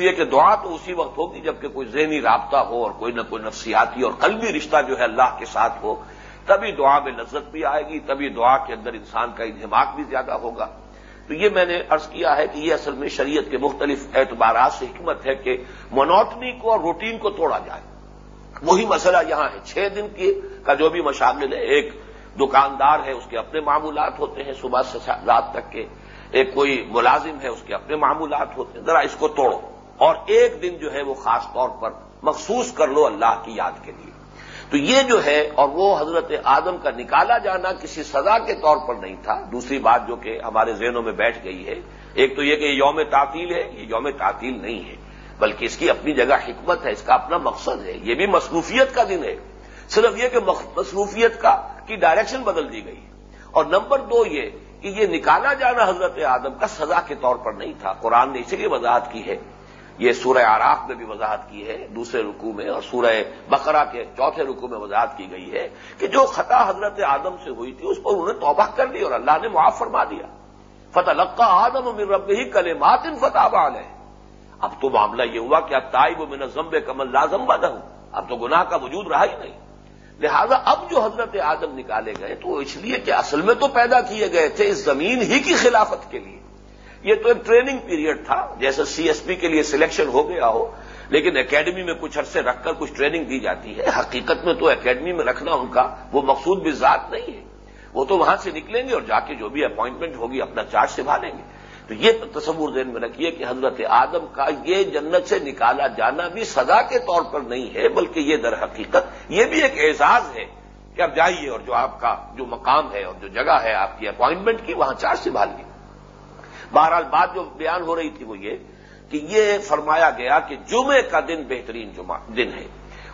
یہ کہ دعا تو اسی وقت ہوگی جبکہ کوئی ذہنی رابطہ ہو اور کوئی نہ کوئی نفسیاتی اور قلبی رشتہ جو ہے اللہ کے ساتھ ہو، تبھی دعا میں لذت بھی آئے گی، تبھی دعا کے اندر انسان کا انہماک بھی زیادہ ہوگا۔ تو یہ میں نے ارض کیا ہے کہ یہ اصل میں شریعت کے مختلف اعتبارات سے حکمت ہے کہ منوٹنی کو اور روٹین کو توڑا جائے۔ وہی مسئلہ یہاں ہے۔ چھ دن کی کا جو بھی مشاغل ہے، ایک دکاندار ہے، اس کے اپنے معمولات ہوتے ہیں صبح سے رات تک کے۔ ایک کوئی ملازم ہے، اس کے اپنے معمولات ہوتے ہیں۔ ذرا اس کو توڑو۔ اور ایک دن جو ہے وہ خاص طور پر مخصوص کر لو اللہ کی یاد کے لیے۔ تو یہ جو ہے، اور وہ حضرت آدم کا نکالا جانا کسی سزا کے طور پر نہیں تھا۔ دوسری بات جو کہ ہمارے ذہنوں میں بیٹھ گئی ہے، ایک تو یہ کہ یہ یوم تعطیل ہے، یہ یوم تعطیل نہیں ہے، بلکہ اس کی اپنی جگہ حکمت ہے، اس کا اپنا مقصد ہے۔ یہ بھی مصروفیت کا دن ہے۔ صرف یہ کہ مصروفیت کا، کی ڈائریکشن بدل دی گئی۔ اور نمبر دو یہ کہ یہ نکالا جانا حضرت آدم کا سزا کے طور پر نہیں تھا۔ قرآن نے اسی لیے وضاحت کی ہے۔ یہ سورہ آراف میں بھی وضاحت کی ہے، دوسرے رکو میں، اور سورہ بقرہ کے چوتھے رکو میں وضاحت کی گئی ہے کہ جو خطا حضرت آدم سے ہوئی تھی، اس پر انہوں نے توبہ کر لی اور اللہ نے معاف فرما دیا۔ فتح لقا آدم من رب ہی کل ماتن فتح بال ہے اب تو معاملہ یہ ہوا کہ اب تائب و من کمل لازم بد ہوں اب تو گناہ کا وجود رہا ہی نہیں۔ لہذا اب جو حضرت آدم نکالے گئے تو اس لیے کہ اصل میں تو پیدا کیے گئے تھے اس زمین ہی کی خلافت کے لیے۔ یہ تو ایک ٹریننگ پیریڈ تھا جیسے سی ایس پی کے لیے سلیکشن ہو گیا ہو، لیکن اکیڈمی میں کچھ عرصے رکھ کر کچھ ٹریننگ دی جاتی ہے۔ حقیقت میں تو اکیڈمی میں رکھنا ان کا وہ مقصود بھی ذات نہیں ہے۔ وہ تو وہاں سے نکلیں گے اور جا کے جو بھی اپوائنٹمنٹ ہوگی اپنا چارج سنبھالیں گے۔ تو یہ تصور ذہن میں رکھیے کہ حضرت آدم کا یہ جنت سے نکالا جانا بھی سزا کے طور پر نہیں ہے، بلکہ یہ در حقیقت یہ بھی ایک اعزاز ہے کہ آپ جائیے اور جو آپ کا جو مقام ہے اور جو جگہ ہے آپ کی اپوائنٹمنٹ کی، وہاں چارج سنبھالیے بہرحال بات جو بیان ہو رہی تھی وہ یہ کہ یہ فرمایا گیا کہ جمعے کا دن بہترین جمعہ دن ہے۔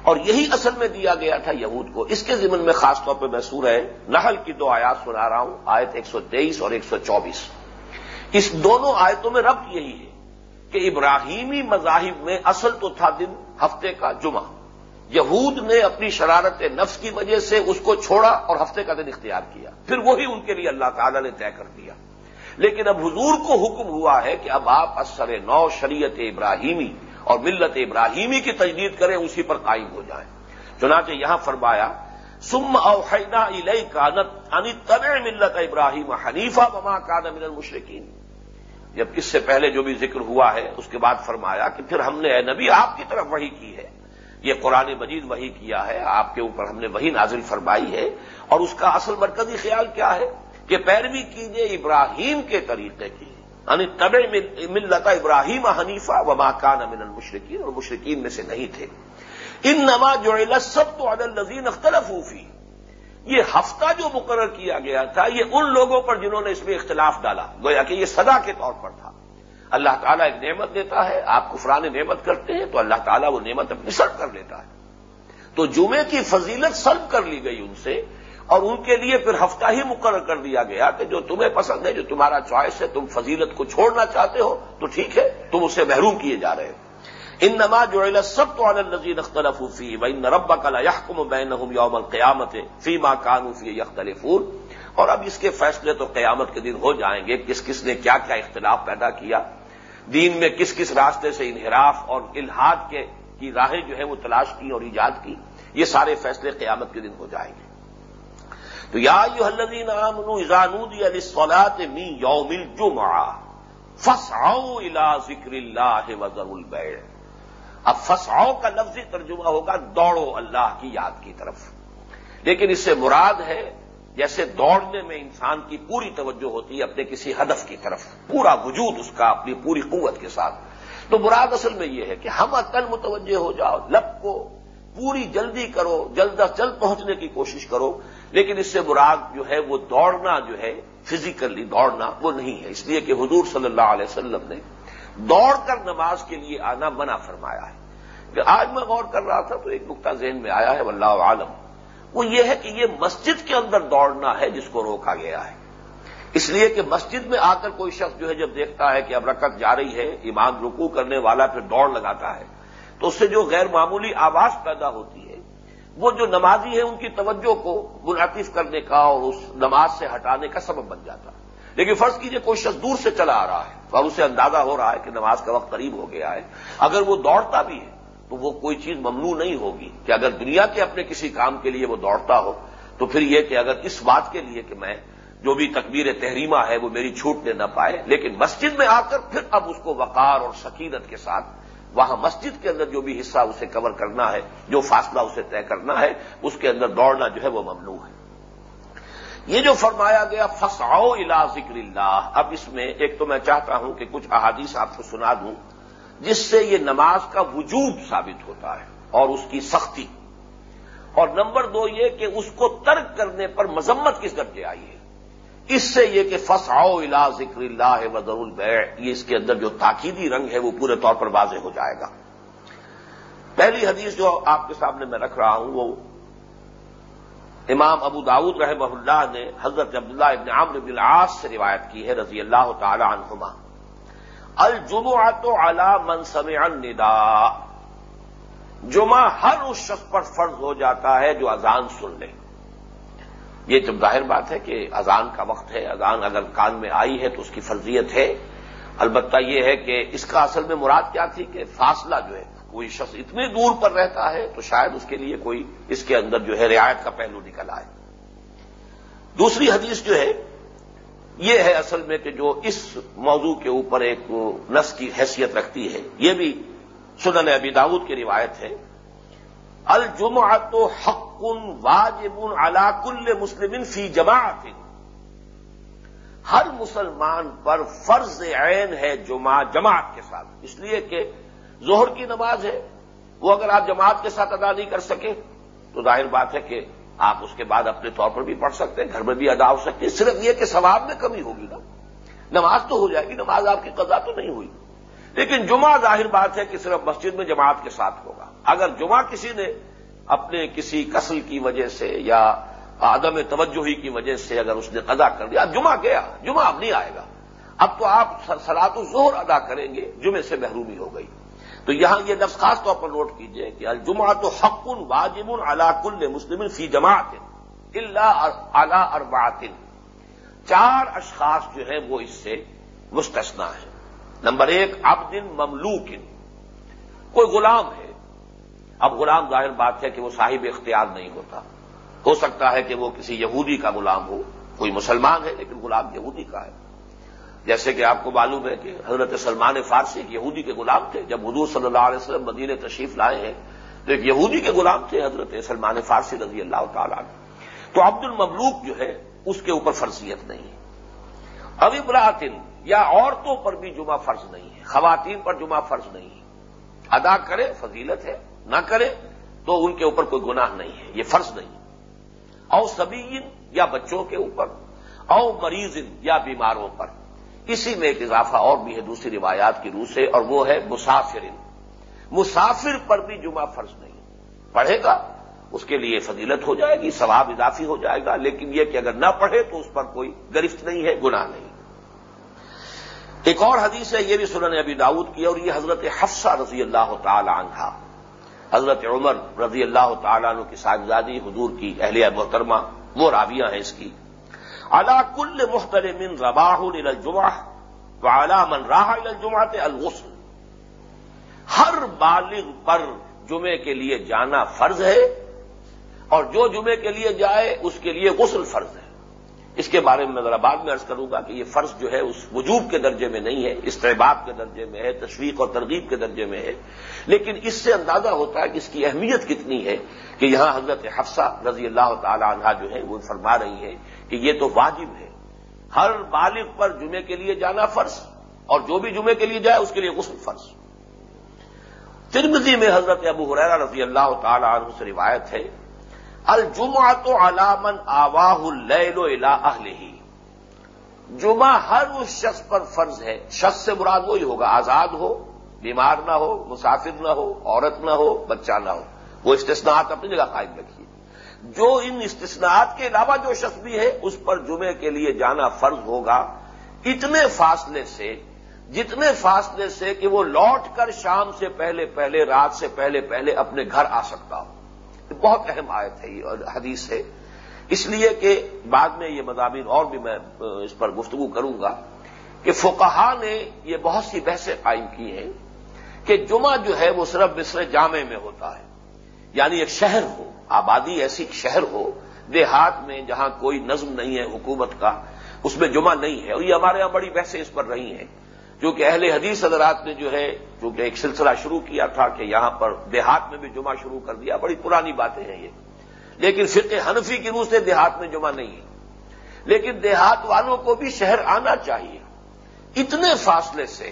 اور یہی اصل میں دیا گیا تھا یہود کو۔ اس کے ضمن میں خاص طور پہ میں سورہ نحل کی دو آیات سنا رہا ہوں، آیت ایک سو تیئیس اور ایک سو چوبیس۔ اس دونوں آیتوں میں ربط یہی ہے کہ ابراہیمی مذاہب میں اصل تو تھا دن ہفتے کا جمعہ۔ یہود نے اپنی شرارت نفس کی وجہ سے اس کو چھوڑا اور ہفتے کا دن اختیار کیا۔ پھر وہی ان کے لیے اللہ تعالی نے طے کر دیا۔ لیکن اب حضور کو حکم ہوا ہے کہ اب آپ اثر نو شریعت ابراہیمی اور ملت ابراہیمی کی تجدید کریں، اسی پر قائم ہو جائیں۔ چنانچہ یہاں فرمایا سم اوحینا علیہ کانت انی طب ملت ابراہیم حنیفہ بما کان من المشرقین جب اس سے پہلے جو بھی ذکر ہوا ہے، اس کے بعد فرمایا کہ پھر ہم نے اے نبی، آپ کی طرف وہی کی ہے۔ یہ قرآن مجید وہی کیا ہے، آپ کے اوپر ہم نے وہی نازل فرمائی ہے۔ اور اس کا اصل مرکزی خیال کیا ہے؟ کہ پیروی کیجیے ابراہیم کے طریقے کی۔ یعنی طب ملت ابراہیم حنیفہ و ماکان امن المشرقین اور مشرقین میں سے نہیں تھے۔ ان نما جو سب تو عدل نظین اختلف ہوفی یہ ہفتہ جو مقرر کیا گیا تھا، یہ ان لوگوں پر جنہوں نے اس میں اختلاف ڈالا، گویا کہ یہ سدا کے طور پر تھا۔ اللہ تعالیٰ ایک نعمت دیتا ہے، آپ کفران نعمت کرتے ہیں، تو اللہ تعالیٰ وہ نعمت اپنی سلب کر لیتا ہے۔ تو جمعے کی فضیلت سلب کر لی گئی ان سے اور ان کے لیے پھر ہفتہ ہی مقرر کر دیا گیا کہ جو تمہیں پسند ہے، جو تمہارا چوائس ہے، تم فضیلت کو چھوڑنا چاہتے ہو، تو ٹھیک ہے، تم اسے محروم کیے جا رہے ہو۔ ان نماز جو سب تو عالل نظیر اختلف فی و ان ربا کلا یحکم بین یوم القیامت فی ماں کانوفی یختلف اور اب اس کے فیصلے تو قیامت کے دن ہو جائیں گے، کس کس نے کیا کیا اختلاف پیدا کیا۔ دین میں کس کس راستے سے انحراف اور الحاد کے، کی راہیں جو ہے وہ تلاش کی اور ایجاد کی۔ یہ سارے فیصلے قیامت کے دن ہو جائیں گے۔ تو یا یو حلدین عامن ایزانودی علی سولاد می یومل جمعہ فساؤ الا ذکر اللہ وزر البیڑ اب فساؤ کا لفظی ترجمہ ہوگا دوڑو اللہ کی یاد کی طرف۔ لیکن اس سے مراد ہے جیسے دوڑنے میں انسان کی پوری توجہ ہوتی ہے اپنے کسی ہدف کی طرف، پورا وجود اس کا اپنی پوری قوت کے ساتھ۔ تو مراد اصل میں یہ ہے کہ ہم عقل متوجہ ہو جاؤ، لب کو پوری جلدی کرو جلد از جلد پہنچنے کی کوشش کرو، لیکن اس سے مراد جو ہے وہ دوڑنا جو ہے فزیکلی دوڑنا وہ نہیں ہے۔ اس لیے کہ حضور صلی اللہ علیہ وسلم نے دوڑ کر نماز کے لیے آنا منع فرمایا ہے۔ کہ آج میں غور کر رہا تھا تو ایک نقطہ ذہن میں آیا ہے، واللہ عالم وہ یہ ہے کہ یہ مسجد کے اندر دوڑنا ہے جس کو روکا گیا ہے۔ اس لیے کہ مسجد میں آ کر کوئی شخص جو ہے جب دیکھتا ہے کہ اب رکت جا رہی ہے ایمان رکو کرنے والا پھر دوڑ لگاتا ہے تو اس سے جو غیر معمولی آواز پیدا ہوتی ہے، وہ جو نمازی ہے ان کی توجہ کو منعطف کرنے کا اور اس نماز سے ہٹانے کا سبب بن جاتا ہے۔ لیکن فرض کیجیے کوئی شخص دور سے چلا آ رہا ہے اور اسے اندازہ ہو رہا ہے کہ نماز کا وقت قریب ہو گیا ہے، اگر وہ دوڑتا بھی ہے تو وہ کوئی چیز ممنوع نہیں ہوگی کہ اگر دنیا کے اپنے کسی کام کے لیے وہ دوڑتا ہو تو پھر یہ کہ اگر اس بات کے لیے کہ میں جو بھی تکبیر تحریمہ ہے وہ میری چھوٹنے نہ پائے، لیکن مسجد میں آ کر پھر اب اس کو وقار اور سکینت کے ساتھ وہاں مسجد کے اندر جو بھی حصہ اسے کور کرنا ہے، جو فاصلہ اسے طے کرنا ہے، اس کے اندر دوڑنا جو ہے وہ ممنوع ہے۔ یہ جو فرمایا گیا فساؤ الا ذکر اللہ اب اس میں ایک تو میں چاہتا ہوں کہ کچھ احادیث آپ کو سنا دوں، جس سے یہ نماز کا وجود ثابت ہوتا ہے اور اس کی سختی۔ اور نمبر دو یہ کہ اس کو ترک کرنے پر مذمت کس درجے آئی ہے؟ اس سے یہ کہ فساؤ الا ذکر اللہ وزر البیع یہ اس کے اندر جو تاکیدی رنگ ہے وہ پورے طور پر واضح ہو جائے گا۔ پہلی حدیث جو آپ کے سامنے میں رکھ رہا ہوں وہ امام ابو داود رحمہ اللہ نے حضرت عبداللہ ابن عامر بن العاص سے روایت کی ہے، رضی اللہ تعالی عنہما۔ الجمعہ تو اعلی منصب الندا جمعہ ہر اس شخص پر فرض ہو جاتا ہے جو اذان سن لے۔ یہ جب ظاہر بات ہے کہ اذان کا وقت ہے، اذان اگر کان میں آئی ہے تو اس کی فرضیت ہے۔ البتہ یہ ہے کہ اس کا اصل میں مراد کیا تھی کہ فاصلہ جو ہے، کوئی شخص اتنی دور پر رہتا ہے تو شاید اس کے لیے کوئی اس کے اندر جو ہے رعایت کا پہلو نکل آئے۔ دوسری حدیث جو ہے، یہ ہے اصل میں کہ جو اس موضوع کے اوپر ایک نس کی حیثیت رکھتی ہے۔ یہ بھی سنن ابی داود کی روایت ہے۔ الجمعہ تو حق واجب علا کل مسلم فی جماعت۔ ہر مسلمان پر فرض عین ہے جمعہ جماعت کے ساتھ۔ اس لیے کہ ظہر کی نماز ہے، وہ اگر آپ جماعت کے ساتھ ادا نہیں کر سکے تو ظاہر بات ہے کہ آپ اس کے بعد اپنے طور پر بھی پڑھ سکتے ہیں، گھر میں بھی ادا ہو سکتے ہیں، صرف یہ کہ ثواب میں کمی ہوگی نا۔ نماز تو ہو جائے گی، نماز آپ کی قضا تو نہیں ہوئی۔ لیکن جمعہ ظاہر بات ہے کہ صرف مسجد میں جماعت کے ساتھ ہوگا۔ اگر جمعہ کسی نے اپنے کسی قسل کی وجہ سے یا عدم توجہی کی وجہ سے اگر اس نے قضا کر دیا، جمعہ گیا، جمعہ اب نہیں آئے گا۔ اب تو آپ سلاد الظہر ادا کریں گے جمعے سے محرومی ہو گئی۔ تو یہاں یہ لفظ خاص طور پر نوٹ کیجیے کہ الجمعہ تو حق واجب علا کل مسلم فی جماعت اللہ اعلی اربات چار اشخاص جو ہیں وہ اس سے مستثنا ہے نمبر ایک اب دن کوئی غلام ہے اب غلام ظاہر بات ہے کہ وہ صاحب اختیار نہیں ہوتا۔ ہو سکتا ہے کہ وہ کسی یہودی کا غلام ہو، کوئی مسلمان ہے لیکن غلام یہودی کا ہے۔ جیسے کہ آپ کو معلوم ہے کہ حضرت سلمان فارسی ایک یہودی کے غلام تھے۔ جب حضور صلی اللہ علیہ وسلم مدینہ تشریف لائے ہیں تو ایک یہودی کے غلام تھے حضرت سلمان فارسی رضی اللہ تعالیٰ تو عبد المملوک جو ہے، اس کے اوپر فرضیت نہیں ہے۔ ابھی براطن یا عورتوں پر بھی جمعہ فرض نہیں ہے، خواتین پر جمعہ فرض نہیں ہے۔ ادا کرے، فضیلت ہے۔ نہ کرے تو ان کے اوپر کوئی گناہ نہیں ہے، یہ فرض نہیں۔ او سبین یا بچوں کے اوپر، او مریض یا بیماروں پر۔ اسی میں ایک اضافہ اور بھی ہے دوسری روایات کی روح سے، اور وہ ہے مسافر۔ مسافر پر بھی جمعہ فرض نہیں۔ پڑھے گا، اس کے لیے فضیلت ہو جائے گی، ثواب اضافی ہو جائے گا، لیکن یہ کہ اگر نہ پڑھے تو اس پر کوئی گرفت نہیں ہے، گناہ نہیں۔ ایک اور حدیث ہے، یہ بھی سنن ابی داود کی، اور یہ حضرت حفصہ رضی اللہ تعالی عنہ۔ حضرت عمر رضی اللہ تعالیٰ عنہ کی صاحبزادی حضور کی اہلیہ محترمہ، وہ راویاں ہیں اس کی۔ الا کل محترم رباہ الجمہ و اعلی من راہ الجمہ الغسل۔ ہر بالغ پر جمعے کے لیے جانا فرض ہے اور جو جمعے کے لیے جائے اس کے لیے غسل فرض ہے۔ اس کے بارے میں ذرا بعد میں ارض کروں گا کہ یہ فرض جو ہے اس وجوب کے درجے میں نہیں ہے، استحباب کے درجے میں ہے، تشویق اور ترغیب کے درجے میں ہے، لیکن اس سے اندازہ ہوتا ہے کہ اس کی اہمیت کتنی ہے کہ یہاں حضرت حفصہ رضی اللہ تعالی عنہ جو ہے وہ فرما رہی ہے کہ یہ تو واجب ہے۔ ہر بالغ پر جمعے کے لیے جانا فرض اور جو بھی جمعے کے لیے جائے اس کے لیے غسل فرض۔ ترمزی میں حضرت ابو حریرہ رضی اللہ تعالی عنہ سے روایت ہے الجمعہ تو علامن آواہ اللیل و اہل ہی جمعہ ہر اس شخص پر فرض ہے۔ شخص سے مراد وہی ہوگا، آزاد ہو، بیمار نہ ہو، مسافر نہ ہو، عورت نہ ہو، بچہ نہ ہو۔ وہ استثناءات اپنی جگہ قائم رکھیے۔ جو ان استثناءات کے علاوہ جو شخص بھی ہے، اس پر جمعے کے لیے جانا فرض ہوگا۔ اتنے فاصلے سے، جتنے فاصلے سے کہ وہ لوٹ کر شام سے پہلے پہلے، رات سے پہلے پہلے اپنے گھر آ سکتا ہو۔ بہت اہم آیت ہے یہ حدیث ہے۔ اس لیے کہ بعد میں یہ مضامین اور بھی میں اس پر گفتگو کروں گا کہ فقہا نے یہ بہت سی بحثیں قائم کی ہیں کہ جمعہ جو ہے وہ صرف مصر جامع میں ہوتا ہے۔ یعنی ایک شہر ہو، آبادی ایسی شہر ہو، دیہات میں جہاں کوئی نظم نہیں ہے حکومت کا، اس میں جمعہ نہیں ہے اور یہ ہمارے یہاں بڑی بحثیں اس پر رہی ہیں۔ جو کہ اہل حدیث حضرات نے جو ہے، جو کہ ایک سلسلہ شروع کیا تھا کہ یہاں پر دیہات میں بھی جمعہ شروع کر دیا۔ بڑی پرانی باتیں ہیں یہ۔ لیکن فرق حنفی کی روح سے دیہات میں جمعہ نہیں ہے۔ لیکن دیہات والوں کو بھی شہر آنا چاہیے۔ اتنے فاصلے سے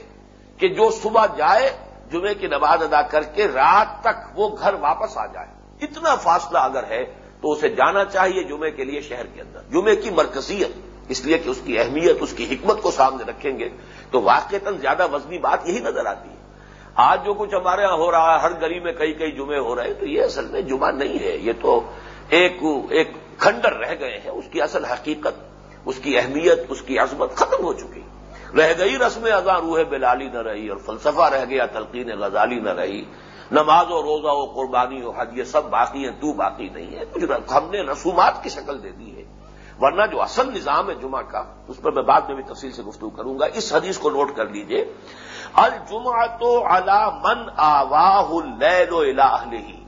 کہ جو صبح جائے جمعے کی نماز ادا کر کے رات تک وہ گھر واپس آ جائے۔ اتنا فاصلہ اگر ہے تو اسے جانا چاہیے جمعے کے لیے شہر کے اندر۔ جمعے کی مرکزیت۔ اس لیے کہ اس کی اہمیت، اس کی حکمت کو سامنے رکھیں گے، تو واقع زیادہ وزنی بات یہی نظر آتی ہے۔ آج جو کچھ ہمارے یہاں ہو رہا ہے، ہر گلی میں کئی کئی جمعے ہو رہے ہیں، تو یہ اصل میں جمعہ نہیں ہے، یہ تو ایک ایک کھنڈر رہ گئے ہیں۔ اس کی اصل حقیقت، اس کی اہمیت، اس کی عظمت ختم ہو چکی۔ رہ گئی رسم ازاں روح بلالی نہ رہی اور فلسفہ رہ گیا، تلقین غزالی نہ رہی۔ نماز و روزہ و قربانی و حج، یہ سب باقی ہیں، تو باقی نہیں ہے۔ کچھ ہم نے رسومات کی شکل دے دی ہے۔ ورنہ جو اصل نظام ہے جمعہ کا، اس پر میں بعد میں بھی تفصیل سے گفتگو کروں گا، اس حدیث کو نوٹ کر لیجیے۔ الجمعہ تو علا من آواہ اللیل الہی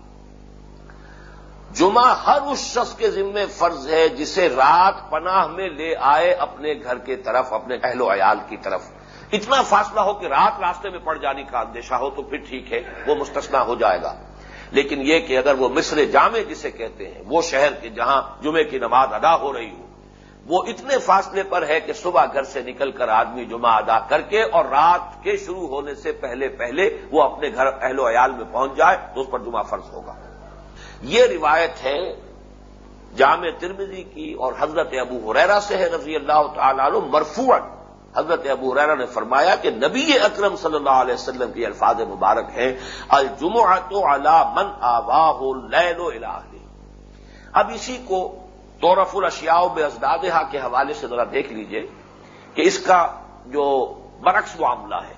جمعہ ہر اس شخص کے ذمے فرض ہے جسے رات پناہ میں لے آئے اپنے گھر کی طرف، اپنے اہل و عیال کی طرف۔ اتنا فاصلہ ہو کہ رات راستے میں پڑ جانے کا اندیشہ ہو تو پھر ٹھیک ہے، وہ مستثنا ہو جائے گا۔ لیکن یہ کہ اگر وہ مصر جامع جسے کہتے ہیں، وہ شہر کے جہاں جمعے کی نماز ادا ہو رہی ہو، وہ اتنے فاصلے پر ہے کہ صبح گھر سے نکل کر آدمی جمعہ ادا کر کے اور رات کے شروع ہونے سے پہلے پہلے وہ اپنے گھر اہل و عیال میں پہنچ جائے تو اس پر جمعہ فرض ہوگا۔ یہ روایت ہے جامع ترمزی کی اور حضرت ابو حریرا سے ہے رضی اللہ تعالی عنہ مرفوعن حضرت ابو حریرا نے فرمایا کہ نبی اکرم صلی اللہ علیہ وسلم کی الفاظ مبارک ہیں الجمعہ تو علا من آواہ لین و اب اسی کو تورف الاشیاء بے ازدادہ کے حوالے سے ذرا دیکھ لیجیے کہ اس کا جو برعکس معاملہ ہے۔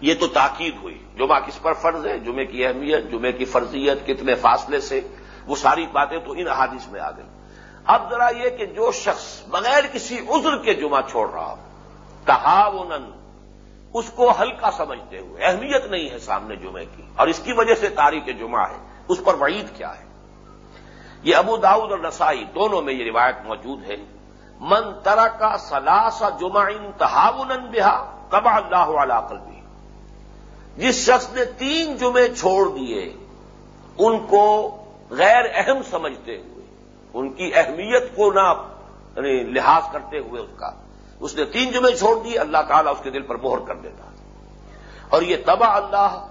یہ تو تاکید ہوئی، جمعہ کس پر فرض ہے جمعے کی اہمیت جمعے کی فرضیت، کتنے فاصلے سے، وہ ساری باتیں تو ان احادیث میں آ گئی اب ذرا یہ کہ جو شخص بغیر کسی عذر کے جمعہ چھوڑ رہا ہو تحاون اس کو ہلکا سمجھتے ہوئے، اہمیت نہیں ہے سامنے جمعے کی، اور اس کی وجہ سے تاریخ جمعہ ہے، اس پر وعید کیا ہے؟ یہ ابو داؤد اور نسائی دونوں میں یہ روایت موجود ہے، من ترا کا سلاسا جمع تحاون بہا تبا اللہ علا قلبی. جس شخص نے تین جمعے چھوڑ دیے، ان کو غیر اہم سمجھتے ہوئے، ان کی اہمیت کو نہ یعنی لحاظ کرتے ہوئے اس کا اس نے تین جمعے چھوڑ دیے اللہ تعالیٰ اس کے دل پر مہر کر دیتا۔ اور یہ تباہ اللہ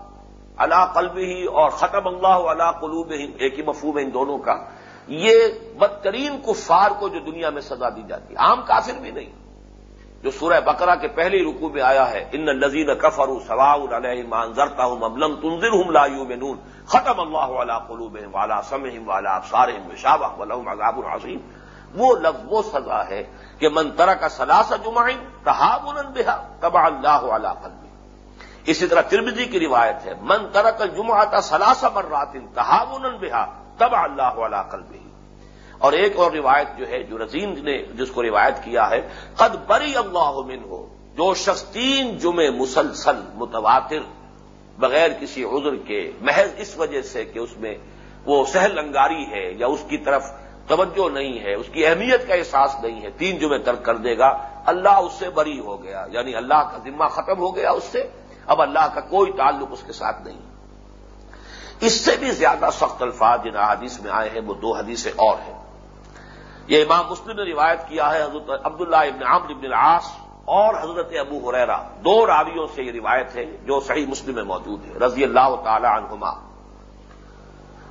اللہ قلب ہی اور ختم اللہ اللہ قلوب ہی ایک ہی مفہوم ہے ان دونوں کا۔ یہ بدترین کفار کو جو دنیا میں سزا دی جاتی ہے۔ عام کافر بھی نہیں۔ جو سورہ بقرہ کے پہلے رکوع میں آیا ہے، ان نزین کفر سوا علیہ مانزرتا ہوں مبلم تنظر ہوں لایو میں نون ختم اللہ والا قلوب والا سمہم والا افسار شابہ عذاب العظیم وہ لفظ وہ سزا ہے کہ منترا کا سلاسا جمعین تحاب بہا تبا اللہ علا قلبی۔ اسی طرح تربدی کی روایت ہے، من ترک جمعہ کا سلاسا مرات تحاب بہا تبا اللہ علا قلبی۔ اور ایک اور روایت جو ہے، جو رزین نے جس کو روایت کیا ہے، قد بری اللہ من ہو جو شخص تین جمعے مسلسل متواتر بغیر کسی عذر کے، محض اس وجہ سے کہ اس میں وہ سہل انگاری ہے یا اس کی طرف توجہ نہیں ہے، اس کی اہمیت کا احساس نہیں ہے۔ تین جمعے ترک کر دے گا، اللہ اس سے بری ہو گیا یعنی اللہ کا ذمہ ختم ہو گیا اس سے۔ اب اللہ کا کوئی تعلق اس کے ساتھ نہیں۔ اس سے بھی زیادہ سخت الفاظ جن حدیث میں آئے ہیں، وہ دو حدیثیں اور ہیں۔ یہ امام مسلم نے روایت کیا ہے، حضرت عبداللہ ابن عمر ابن العاص اور حضرت ابو حریرا دو راویوں سے یہ روایت ہے جو صحیح مسلم میں موجود ہے، رضی اللہ تعالی عنہما۔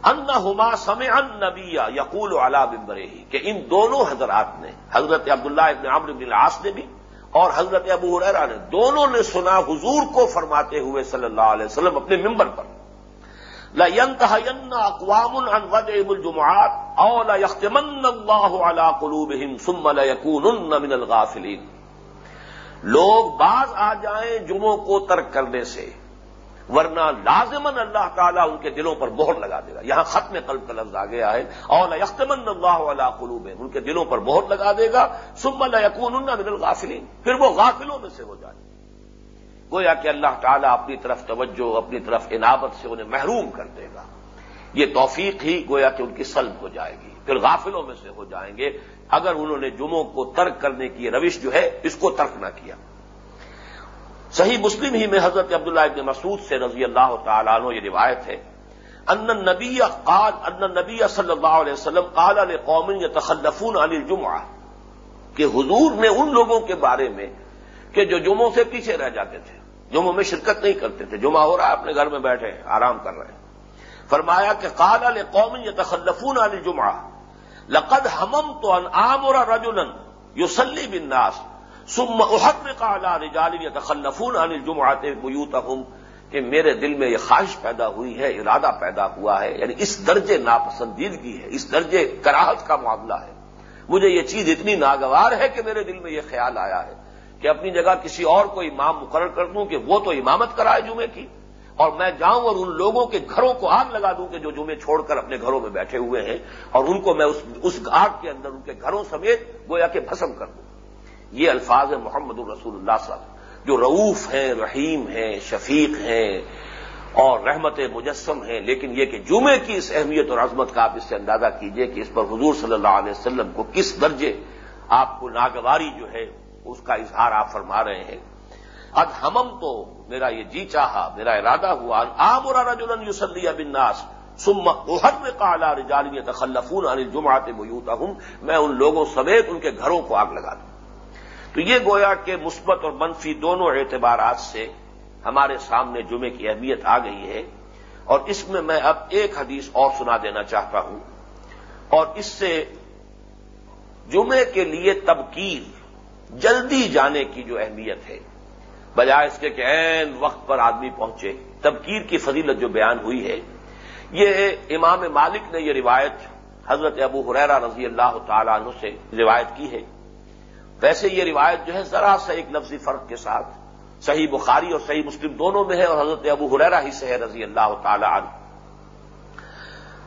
ان ہوما سمے ان نبی یقول علا بمبرے ہی کہ ان دونوں حضرات نے، حضرت عبداللہ ابن عمر ابن العاص نے بھی اور حضرت ابو حریرا نے دونوں نے سنا حضور کو فرماتے ہوئے صلی اللہ علیہ وسلم اپنے ممبر پر۔ لینتہین اقوام عن وضع الجمعات او لا يختمن اللہ على قلوبهم ثم ليكونن من الغافلین۔ لوگ بعض آ جائیں جمعوں کو ترک کرنے سے۔ ورنہ لازمن اللہ تعالیٰ ان کے دلوں پر بہت لگا دے گا۔ یہاں ختم قلب کا لفظ آ گیا ہے اور یختمن اللہ علیہ قلوب ان کے دلوں پر بہت لگا دے گا۔ سم اللہ یقون من الغافلین پھر وہ غافلوں میں سے ہو جائے گویا کہ اللہ تعالیٰ اپنی طرف توجہ، اپنی طرف عنابت سے انہیں محروم کر دے گا۔ یہ توفیق ہی گویا کہ ان کی سلب ہو جائے گی۔ پھر غافلوں میں سے ہو جائیں گے۔ اگر انہوں نے جمعوں کو ترک کرنے کی روش جو ہے، اس کو ترک نہ کیا۔ صحیح مسلم ہی میں حضرت عبداللہ ابن مسعود سے رضی اللہ تعالیٰ عنہ یہ روایت ہے۔ ان نبی قال، ان نبی صلی اللہ علیہ وسلم قال علیہ قوم یا تخلفون علی الجمعہ۔ کہ حضور نے ان لوگوں کے بارے میں کہ جو جمعوں سے پیچھے رہ جاتے تھے، جمعوں میں شرکت نہیں کرتے تھے، جمعہ ہو رہا ہے، اپنے گھر میں بیٹھے ہیں آرام کر رہے ہیں۔ فرمایا کہ قال علیہ قوم یا تخلفون علی الجمعہ۔ لقد ہمم تو ان عامر رجولن یوسلی بن ناس سم احد میں کہا رجالی تخلفون عن الجمعات بیوتہم کہ میرے دل میں یہ خواہش پیدا ہوئی ہے، ارادہ پیدا ہوا ہے یعنی اس درجے ناپسندیدگی ہے، اس درجے کراہت کا معاملہ ہے۔ مجھے یہ چیز اتنی ناگوار ہے کہ میرے دل میں یہ خیال آیا ہے کہ اپنی جگہ کسی اور کو امام مقرر کر دوں کہ وہ تو امامت کرائے جمعے کی، اور میں جاؤں اور ان لوگوں کے گھروں کو آگ لگا دوں کہ جو جمعے چھوڑ کر اپنے گھروں میں بیٹھے ہوئے ہیں، اور ان کو میں اس آگ کے اندر ان کے گھروں سمیت گویا کہ بھسم کر دوں۔ یہ الفاظ محمد الرسول اللہ صلی اللہ علیہ وسلم، جو رعوف ہیں، رحیم ہیں، شفیق ہیں اور رحمت مجسم ہیں، لیکن یہ کہ جمعے کی اس اہمیت اور عظمت کا آپ اس سے اندازہ کیجیے کہ اس پر حضور صلی اللہ علیہ وسلم کو کس درجے آپ کو ناگواری جو ہے اس کا اظہار آپ فرما رہے ہیں۔ اد ہمم تو میرا یہ جی چاہا، میرا ارادہ ہوا آم اور رجولن یوسلی بناس سم اہر میں کالا رجالی تخلفون عن جمعات میوتا ہوں میں ان لوگوں سمیت ان کے گھروں کو آگ لگا دوں۔ تو یہ گویا کہ مثبت اور منفی دونوں اعتبارات سے ہمارے سامنے جمعے کی اہمیت آ گئی ہے اور اس میں میں اب ایک حدیث اور سنا دینا چاہتا ہوں اور اس سے جمعے کے لیے تبکیر جلدی جانے کی جو اہمیت ہے، بجائے اس کے کہ عین وقت پر آدمی پہنچے۔ تبکیر کی فضیلت جو بیان ہوئی ہے، یہ امام مالک نے یہ روایت حضرت ابو حریرا رضی اللہ تعالیٰ عنہ سے روایت کی ہے۔ ویسے یہ روایت جو ہے ذرا سا ایک لفظی فرق کے ساتھ صحیح بخاری اور صحیح مسلم دونوں میں ہے اور حضرت ابو حریرا ہی سے ہے رضی اللہ تعالی عنہ۔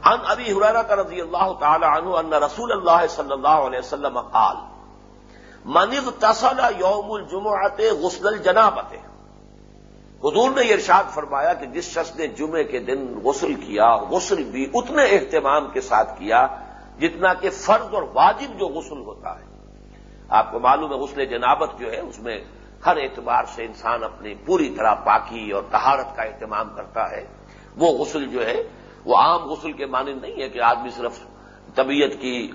ان ابی حریرا کا رضی اللہ تعالی عنہ ان رسول اللہ صلی اللہ علیہ وسلم قال منگ تصل یوم الجمعت غسل الجنابت حضور نے یہ ارشاد فرمایا کہ جس شخص نے جمعے کے دن غسل کیا، غسل بھی اتنے اہتمام کے ساتھ کیا جتنا کہ فرض اور واجب جو غسل ہوتا ہے۔ آپ کو معلوم ہے غسل جنابت جو ہے، اس میں ہر اعتبار سے انسان اپنی پوری طرح پاکی اور تہارت کا اہتمام کرتا ہے۔ وہ غسل جو ہے، وہ عام غسل کے مانند نہیں ہے کہ آدمی صرف طبیعت کی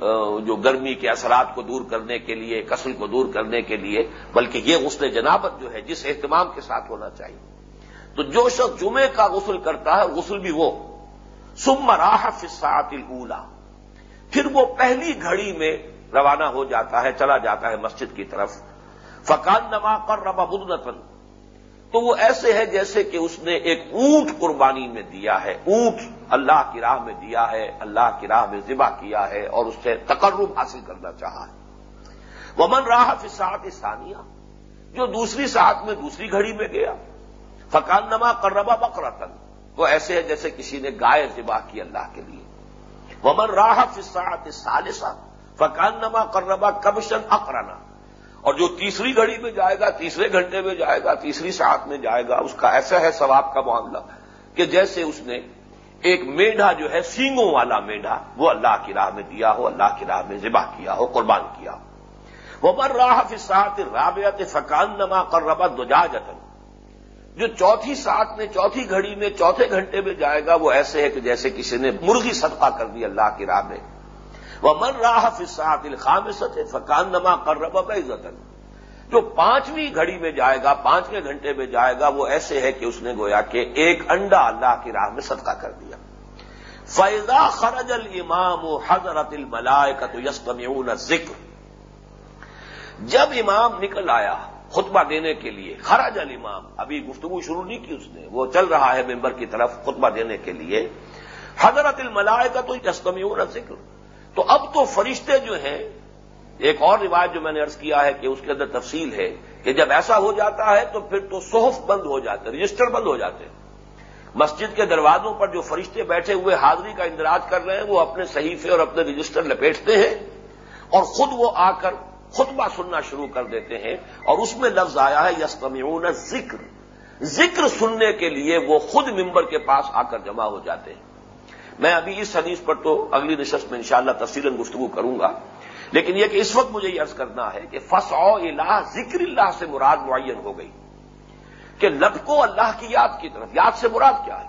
جو گرمی کے اثرات کو دور کرنے کے لیے، کسل کو دور کرنے کے لیے، بلکہ یہ غسل جنابت جو ہے، جس اہتمام کے ساتھ ہونا چاہیے۔ تو جو شخص جمعے کا غسل کرتا ہے، غسل بھی وہ۔ سم راہ فسات اولا پھر وہ پہلی گھڑی میں روانہ ہو جاتا ہے، چلا جاتا ہے مسجد کی طرف۔ فقان نما کر ربا بدنتن تو وہ ایسے ہے جیسے کہ اس نے ایک اونٹ قربانی میں دیا ہے۔ اونٹ اللہ کی راہ میں دیا ہے، اللہ کی راہ میں ذبح کیا ہے اور اس سے تقرب حاصل کرنا چاہا ہے۔ ومن راہ فساط ثانیہ جو دوسری ساتھ میں دوسری گھڑی میں گیا۔ فقان نما کر ربا بکرتن وہ ایسے ہے جیسے کسی نے گائے ذبح کی اللہ کے لیے۔ ومن راہ فساط سالسہ فکان نما کربا کبشن اکرانا اور جو تیسری گھڑی میں جائے گا، تیسرے گھنٹے میں جائے گا، تیسری ساتھ میں جائے گا، اس کا ایسا ہے ثواب کا معاملہ کہ جیسے اس نے ایک میڈھا جو ہے، سینگوں والا میڈھا، وہ اللہ کی راہ میں دیا ہو، اللہ کی راہ میں ذبح کیا ہو، قربان کیا ہو۔ وہ بر راہ فساط رابعت فکان نما کر دجا جو چوتھی ساتھ میں، چوتھی گھڑی میں، چوتھے گھنٹے میں جائے گا، وہ ایسے ہے کہ جیسے کسی نے مرغی صدقہ کر دی اللہ کی راہ میں۔ وہ من راہ فساط الخام ست فکان نما کر ربا جو پانچویں گھڑی میں جائے گا، پانچویں گھنٹے میں جائے گا، وہ ایسے ہے کہ اس نے گویا کہ ایک انڈا اللہ کی راہ میں صدقہ کر دیا۔ فیضا خرج المام و حضرت الملائے کا تو ذکر جب امام نکل آیا خطبہ دینے کے لیے، خرج المام ابھی گفتگو شروع نہیں کی اس نے، وہ چل رہا ہے ممبر کی طرف خطبہ دینے کے لیے، حضرت الملائے کا تو ذکر تو اب تو فرشتے جو ہیں، ایک اور روایت جو میں نے ارض کیا ہے کہ اس کے اندر تفصیل ہے کہ جب ایسا ہو جاتا ہے تو پھر تو صحف بند ہو جاتے رجسٹر بند ہو جاتے مسجد کے دروازوں پر جو فرشتے بیٹھے ہوئے حاضری کا اندراج کر رہے ہیں، وہ اپنے صحیفے اور اپنے رجسٹر لپیٹتے ہیں اور خود وہ آ کر خطبہ سننا شروع کر دیتے ہیں اور اس میں لفظ آیا ہے یستمیون ذکر ذکر سننے کے لیے وہ خود ممبر کے پاس آ کر جمع ہو جاتے ہیں۔ میں ابھی اس حدیث پر تو اگلی نشست میں انشاءاللہ شاء گفتگو کروں گا، لیکن یہ کہ اس وقت مجھے یہ عرض کرنا ہے کہ فس او الہ ذکر اللہ سے مراد معین ہو گئی، کہ لبکو اللہ کی یاد کی طرف، یاد سے مراد کیا ہے؟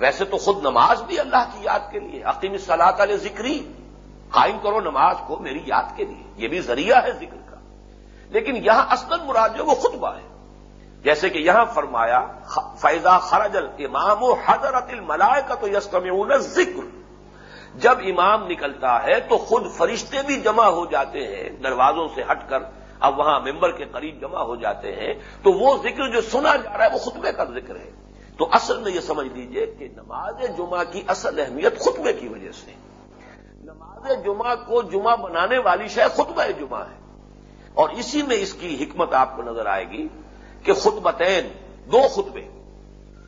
ویسے تو خود نماز بھی اللہ کی یاد کے لیے عقیم صلاح علیہ ذکری، قائم کرو نماز کو میری یاد کے لیے، یہ بھی ذریعہ ہے ذکر کا، لیکن یہاں اصل مراد جو وہ خطبہ ہے۔ جیسے کہ یہاں فرمایا فیضا خرج الامام و حضرت الملائے کا تو یسکم ذکر جب امام نکلتا ہے تو خود فرشتے بھی جمع ہو جاتے ہیں، دروازوں سے ہٹ کر اب وہاں ممبر کے قریب جمع ہو جاتے ہیں، تو وہ ذکر جو سنا جا رہا ہے وہ خطبے کا ذکر ہے۔ تو اصل میں یہ سمجھ لیجیے کہ نماز جمعہ کی اصل اہمیت خطبے کی وجہ سے۔ نماز جمعہ کو جمعہ بنانے والی شاید خطبہ جمعہ ہے۔ اور اسی میں اس کی حکمت آپ کو نظر آئے گی۔ کہ خطبتین، دو خطبے۔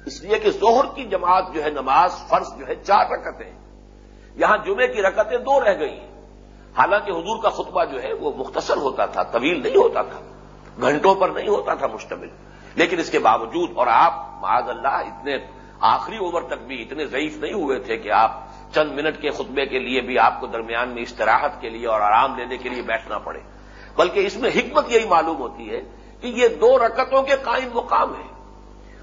اس لیے کہ زہر کی جماعت جو ہے نماز فرض جو ہے چار رکتیں یہاں جمعے کی رکتیں دو رہ گئی۔ حالانکہ حضور کا خطبہ جو ہے وہ مختصر ہوتا تھا، طویل نہیں ہوتا تھا۔ گھنٹوں پر نہیں ہوتا تھا مشتمل۔ لیکن اس کے باوجود، اور آپ معاذ اللہ اتنے آخری اوور تک بھی اتنے ضعیف نہیں ہوئے تھے کہ آپ چند منٹ کے خطبے کے لیے بھی آپ کو درمیان میں استراحت کے لیے اور آرام لینے کے لیے بیٹھنا پڑے۔ بلکہ اس میں حکمت یہی معلوم ہوتی ہے کہ یہ دو رکتوں کے قائم مقام ہیں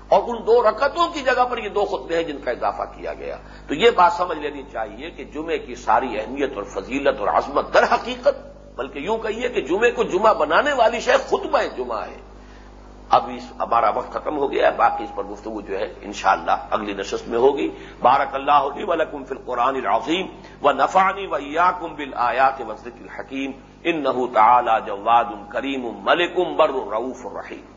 اور ان دو رکتوں کی جگہ پر یہ دو خطبے ہیں جن کا اضافہ کیا گیا۔ تو یہ بات سمجھ لینی چاہیے کہ جمعے کی ساری اہمیت اور فضیلت اور عظمت در حقیقت، بلکہ یوں کہیے کہ جمعے کو جمعہ بنانے والی شہ خطبہ جمعہ ہے۔ اب اس ہمارا وقت ختم ہو گیا ہے، باقی اس پر گفتگو جو ہے انشاءاللہ اگلی نشست میں ہوگی۔ بارک اللہ ہوگی ولکم فی القرآن العظیم و نفانی و یا کم بل آیات وزرک الحکیم۔ ان تعالی جواد کریم ملکم بر رعوف الرحیم